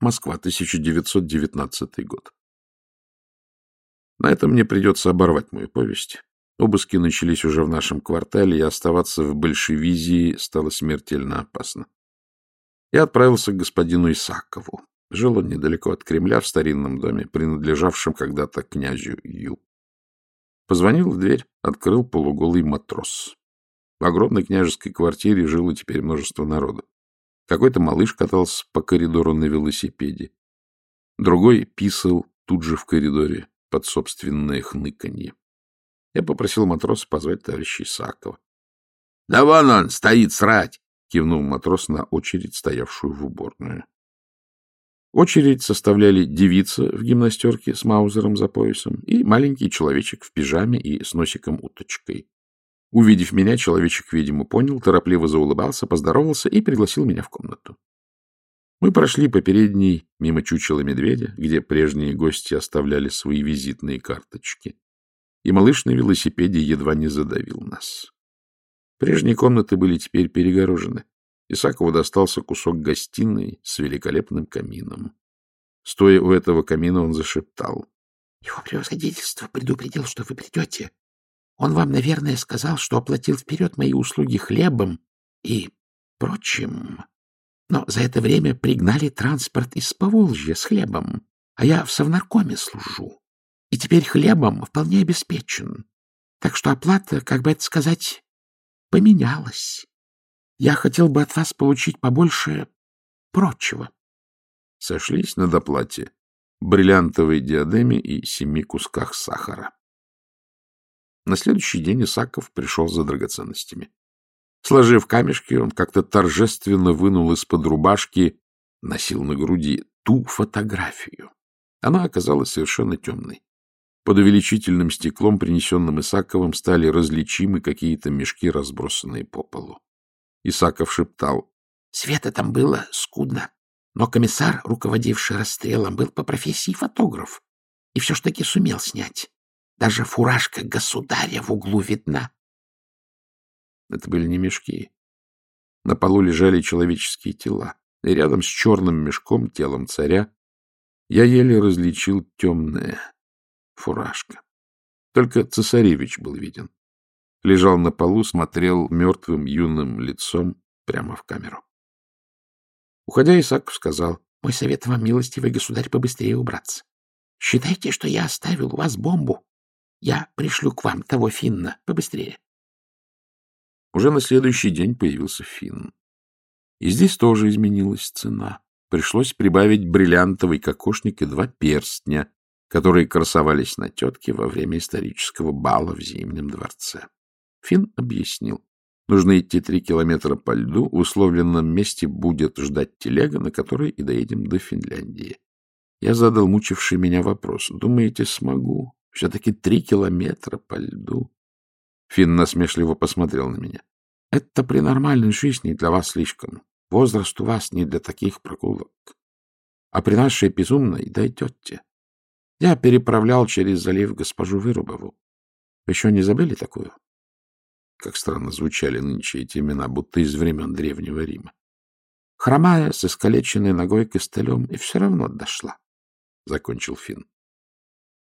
Москва, 1919 год. На этом мне придется оборвать мою повесть. Обыски начались уже в нашем квартале, и оставаться в большевизии стало смертельно опасно. Я отправился к господину Исакову. Жил он недалеко от Кремля, в старинном доме, принадлежавшем когда-то князю Ю. Позвонил в дверь, открыл полуголый матрос. В огромной княжеской квартире жило теперь множество народа. Какой-то малыш катался по коридору на велосипеде. Другой писал тут же в коридоре под собственное хныканье. Я попросил матроса позвать товарища Исакова. — Да вон он, стоит срать! — кивнул матрос на очередь, стоявшую в уборную. Очередь составляли девица в гимнастерке с маузером за поясом и маленький человечек в пижаме и с носиком-уточкой. Увидев меня, человечек, видимо, понял, торопливо заулыбался, поздоровался и пригласил меня в комнату. Мы прошли по передней, мимо чучела медведя, где прежние гости оставляли свои визитные карточки. И малыш на велосипеде едва не задавил нас. Прежние комнаты были теперь перегорожены. Исакову достался кусок гостиной с великолепным камином. Стоя у этого камина, он зашептал. — Его превосходительство предупредил, что вы придете. Он вам, наверное, сказал, что оплатил вперед мои услуги хлебом и прочим. Но за это время пригнали транспорт из Поволжья с хлебом, а я в Совнаркоме служу. И теперь хлебом вполне обеспечен. Так что оплата, как бы это сказать, поменялась. Я хотел бы от вас получить побольше прочего. Сошлись на доплате, бриллиантовой диадеме и семи кусках сахара. На следующий день Исаков пришел за драгоценностями. Сложив камешки, он как-то торжественно вынул из-под рубашки, носил на груди, ту фотографию. Она оказалась совершенно темной. Под увеличительным стеклом, принесенным Исаковым, стали различимы какие-то мешки, разбросанные по полу. Исаков шептал. — Света там было скудно, но комиссар, руководивший расстрелом, был по профессии фотограф и все ж таки сумел снять. Даже фуражка государя в углу видна. Это были не мешки. На полу лежали человеческие тела, и рядом с черным мешком, телом царя, я еле различил темное фуражка. Только цесаревич был виден. Лежал на полу, смотрел мертвым юным лицом прямо в камеру. Уходя, Исаков сказал, — Мой совет вам, милостивый государь, побыстрее убраться. Считайте, что я оставил у вас бомбу. Я пришлю к вам того финна побыстрее. Уже на следующий день появился финн. И здесь тоже изменилась цена. Пришлось прибавить бриллиантовый кокошник и два перстня, которые красовались на тетке во время исторического бала в Зимнем дворце. Финн объяснил. Нужно идти три километра по льду, в условленном месте будет ждать телега, на которой и доедем до Финляндии. Я задал мучивший меня вопрос. Думаете, смогу? Все-таки три километра по льду. Финн насмешливо посмотрел на меня. — Это при нормальной жизни для вас слишком. Возраст у вас не для таких прогулок. А при нашей безумной дойдете. Я переправлял через залив госпожу Вырубову. Вы еще не забыли такую? Как странно звучали нынче эти имена, будто из времен Древнего Рима. Хромая, с искалеченной ногой костылем, и все равно дошла, — закончил Финн.